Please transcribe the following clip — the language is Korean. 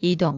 이동.